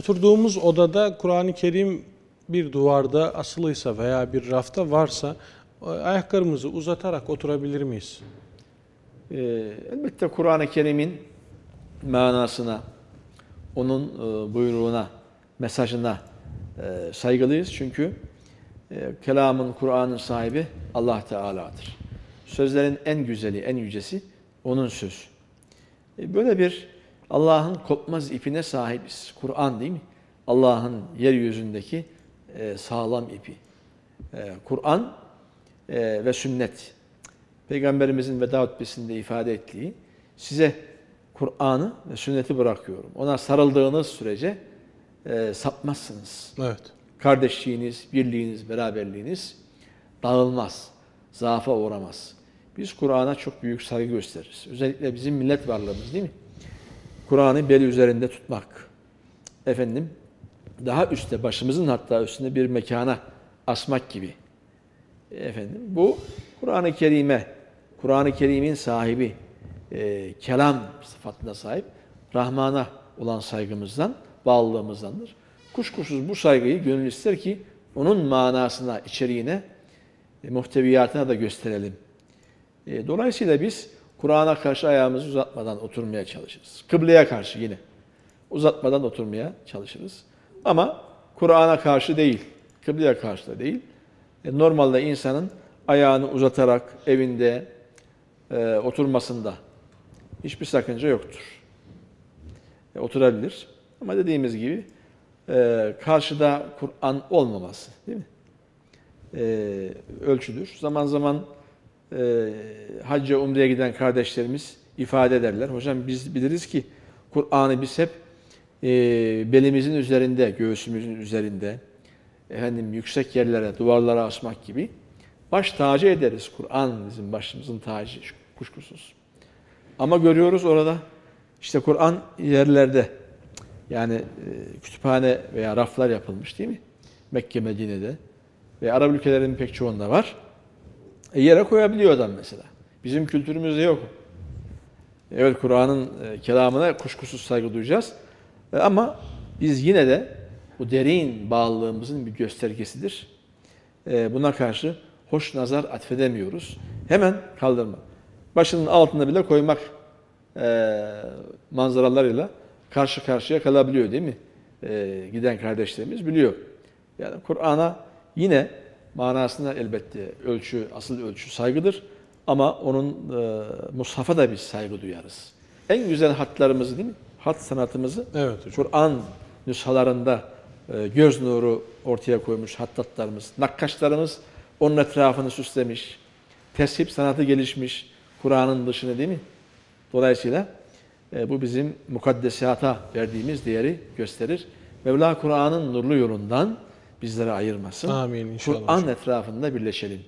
Oturduğumuz odada Kur'an-ı Kerim bir duvarda asılıysa veya bir rafta varsa e, ayaklarımızı uzatarak oturabilir miyiz? Ee, elbette Kur'an-ı Kerim'in manasına, onun e, buyruğuna, mesajına e, saygılıyız. Çünkü e, kelamın, Kur'an'ın sahibi Allah Teala'dır. Sözlerin en güzeli, en yücesi onun sözü. E, böyle bir Allah'ın kopmaz ipine sahibiz. Kur'an değil mi? Allah'ın yeryüzündeki e, sağlam ipi. E, Kur'an e, ve sünnet. Peygamberimizin veda hutbesinde ifade ettiği, size Kur'an'ı ve sünneti bırakıyorum. Ona sarıldığınız sürece e, sapmazsınız. Evet. Kardeşliğiniz, birliğiniz, beraberliğiniz dağılmaz, zaafa uğramaz. Biz Kur'an'a çok büyük saygı gösteririz. Özellikle bizim millet varlığımız değil mi? Kur'an'ı beli üzerinde tutmak. Efendim, daha üstte, başımızın hatta üstünde bir mekana asmak gibi. Efendim, bu Kur'an-ı Kerim'e, Kur'an-ı Kerim'in sahibi, e, kelam sıfatına sahip Rahman'a olan saygımızdan, bağlılığımızdandır. Kuşkusuz bu saygıyı gönül ister ki onun manasına, içeriğine, e, muhteviyatına da gösterelim. E, dolayısıyla biz Kur'an'a karşı ayağımızı uzatmadan oturmaya çalışırız. Kıbleye karşı yine uzatmadan oturmaya çalışırız. Ama Kur'an'a karşı değil, kıbleye karşı da değil. E, normalde insanın ayağını uzatarak evinde e, oturmasında hiçbir sakınca yoktur. E, oturabilir. Ama dediğimiz gibi e, karşıda Kur'an olmaması değil mi? E, ölçüdür. Zaman zaman e, hacca umreye giden kardeşlerimiz ifade ederler. Hocam biz biliriz ki Kur'an'ı biz hep e, belimizin üzerinde, göğsümüzün üzerinde, efendim yüksek yerlere, duvarlara asmak gibi baş tacı ederiz. Kur'an bizim başımızın tacı kuşkusuz. Ama görüyoruz orada işte Kur'an yerlerde yani e, kütüphane veya raflar yapılmış değil mi? Mekke, Medine'de ve Arap ülkelerinin pek çoğunda var. E, yere koyabiliyor adam mesela. Bizim kültürümüzde yok. Evet Kur'an'ın e, kelamına kuşkusuz saygı duyacağız. E, ama biz yine de bu derin bağlılığımızın bir göstergesidir. E, buna karşı hoş nazar atfedemiyoruz. Hemen kaldırma. Başının altına bile koymak manzaralarıyla karşı karşıya kalabiliyor değil mi? Giden kardeşlerimiz biliyor. Yani Kur'an'a yine manasında elbette ölçü, asıl ölçü saygıdır. Ama onun e, mushafa da biz saygı duyarız. En güzel hatlarımızı değil mi? Hat sanatımızı Evet. Kur'an nüshalarında e, göz nuru ortaya koymuş hattatlarımız, nakkaşlarımız onun etrafını süslemiş. Teship sanatı gelişmiş Kur'an'ın dışını değil mi? Dolayısıyla e, bu bizim mukaddesata verdiğimiz değeri gösterir. Mevla Kur'an'ın nurlu yolundan bizleri ayırmasın. Amin inşallah. Kur'an etrafında birleşelim.